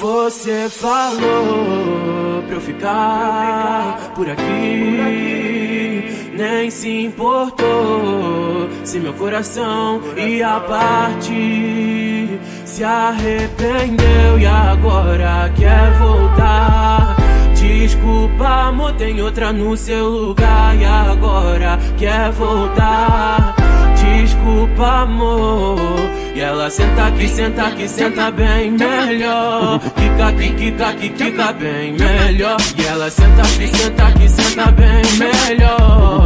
Você falou pra eu ficar por aqui, nem se importou se meu coração ia partir. Se arrependeu e agora quer tem outra no seu lugar e agora quer voltar. Desculpa, amor. E ela senta aqui, senta aqui, senta bem melhor. Kika aqui, kika aqui, kika bem melhor. E ela senta aqui, senta aqui, senta bem melhor.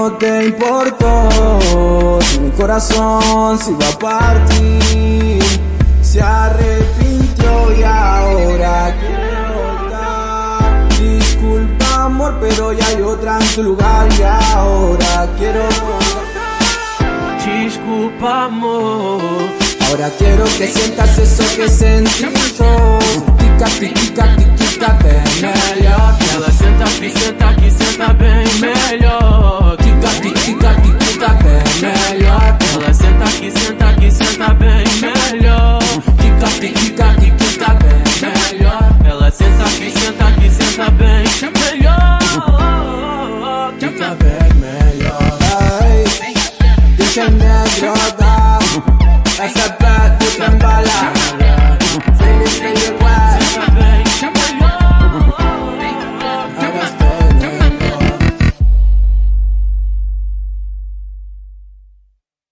No te importó si mi corazón se iba a partir. Se arrepintió y ahora quiere voltar. Disculpa amor, pero ya hay otra en tu lugar y ahora quiero voltar. Desculpa, amor. Ahora quiero que sientas eso que tica, tica, I said